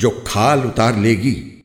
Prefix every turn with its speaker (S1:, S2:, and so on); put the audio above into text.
S1: जो खाल उतार लेगी।